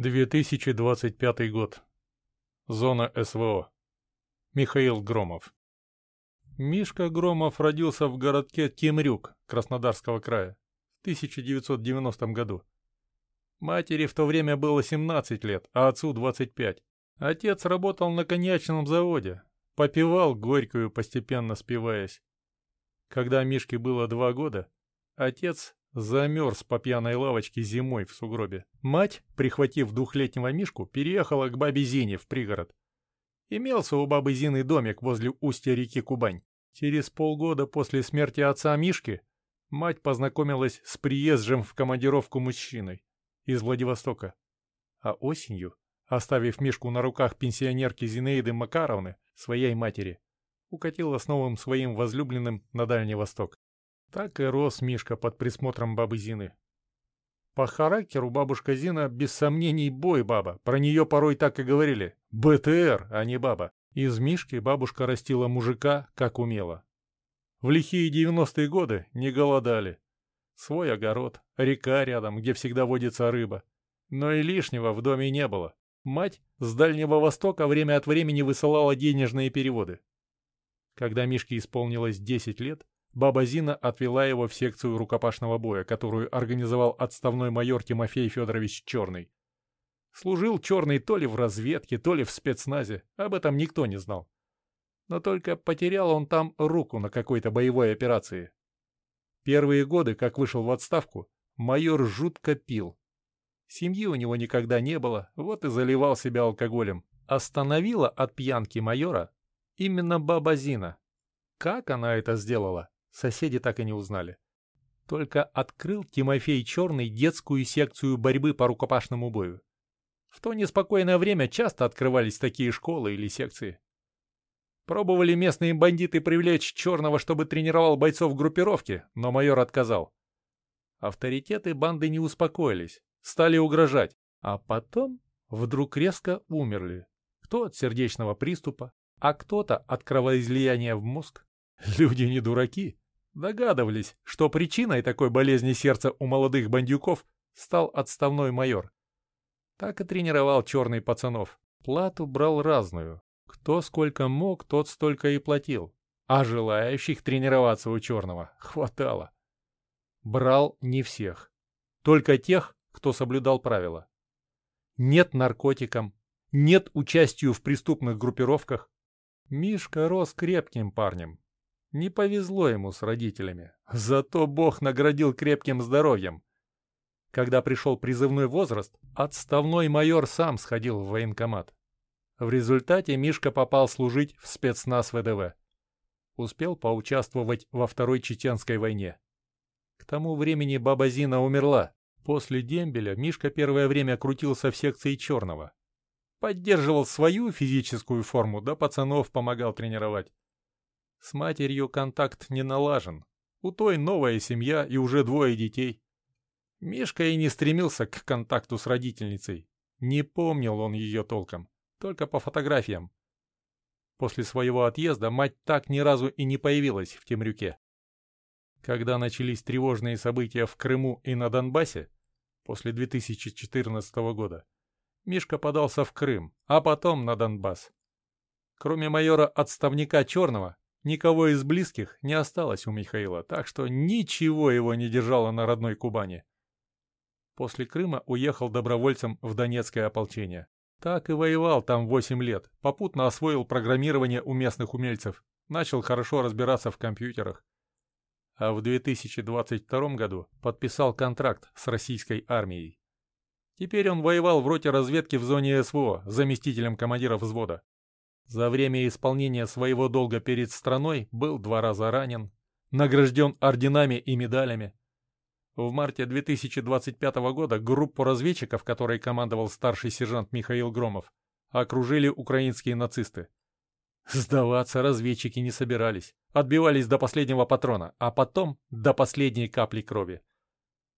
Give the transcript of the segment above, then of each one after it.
2025 год. Зона СВО. Михаил Громов. Мишка Громов родился в городке Темрюк Краснодарского края в 1990 году. Матери в то время было 17 лет, а отцу 25. Отец работал на коньячном заводе, попивал горькую, постепенно спиваясь. Когда Мишке было два года, отец Замерз по пьяной лавочке зимой в сугробе. Мать, прихватив двухлетнего Мишку, переехала к бабе Зине в пригород. Имелся у бабы Зины домик возле устья реки Кубань. Через полгода после смерти отца Мишки мать познакомилась с приезжим в командировку мужчиной из Владивостока. А осенью, оставив Мишку на руках пенсионерки Зинаиды Макаровны, своей матери, укатила с новым своим возлюбленным на Дальний Восток. Так и рос Мишка под присмотром бабы Зины. По характеру бабушка Зина без сомнений бой баба. Про нее порой так и говорили. БТР, а не баба. Из Мишки бабушка растила мужика, как умела. В лихие девяностые годы не голодали. Свой огород, река рядом, где всегда водится рыба. Но и лишнего в доме не было. Мать с Дальнего Востока время от времени высылала денежные переводы. Когда Мишке исполнилось 10 лет, Баба Зина отвела его в секцию рукопашного боя, которую организовал отставной майор Тимофей Федорович Черный. Служил Черный то ли в разведке, то ли в спецназе, об этом никто не знал. Но только потерял он там руку на какой-то боевой операции. Первые годы, как вышел в отставку, майор жутко пил. Семьи у него никогда не было, вот и заливал себя алкоголем. Остановила от пьянки майора именно баба Зина. Как она это сделала, соседи так и не узнали. Только открыл Тимофей Черный детскую секцию борьбы по рукопашному бою. В то неспокойное время часто открывались такие школы или секции. Пробовали местные бандиты привлечь Черного, чтобы тренировал бойцов группировки, но майор отказал. Авторитеты банды не успокоились, стали угрожать, а потом вдруг резко умерли. Кто от сердечного приступа, а кто-то от кровоизлияния в мозг. Люди не дураки. Догадывались, что причиной такой болезни сердца у молодых бандюков стал отставной майор. Так и тренировал черный пацанов. Плату брал разную. Кто сколько мог, тот столько и платил. А желающих тренироваться у черного хватало. Брал не всех. Только тех, кто соблюдал правила. Нет наркотикам, нет участию в преступных группировках. Мишка рос крепким парнем, не повезло ему с родителями, зато Бог наградил крепким здоровьем. Когда пришел призывной возраст, отставной майор сам сходил в военкомат. В результате Мишка попал служить в спецназ ВДВ. Успел поучаствовать во Второй Чеченской войне. К тому времени баба Зина умерла. После дембеля Мишка первое время крутился в секции черного. Поддерживал свою физическую форму, да пацанов помогал тренировать. С матерью контакт не налажен. У той новая семья и уже двое детей. Мишка и не стремился к контакту с родительницей. Не помнил он ее толком, только по фотографиям. После своего отъезда мать так ни разу и не появилась в Темрюке. Когда начались тревожные события в Крыму и на Донбассе, после 2014 года, Мишка подался в Крым, а потом на Донбасс. Кроме майора-отставника Черного, Никого из близких не осталось у Михаила, так что ничего его не держало на родной Кубани. После Крыма уехал добровольцем в Донецкое ополчение. Так и воевал там 8 лет, попутно освоил программирование у местных умельцев, начал хорошо разбираться в компьютерах. А в 2022 году подписал контракт с российской армией. Теперь он воевал в роте разведки в зоне СВО, заместителем командира взвода. За время исполнения своего долга перед страной был два раза ранен, награжден орденами и медалями. В марте 2025 года группу разведчиков, которой командовал старший сержант Михаил Громов, окружили украинские нацисты. Сдаваться разведчики не собирались, отбивались до последнего патрона, а потом до последней капли крови.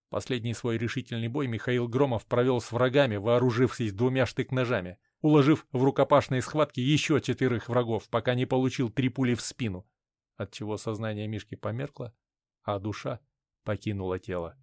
Последний свой решительный бой Михаил Громов провел с врагами, вооружившись двумя штык-ножами – уложив в рукопашные схватки еще четырех врагов, пока не получил три пули в спину, отчего сознание Мишки померкло, а душа покинула тело.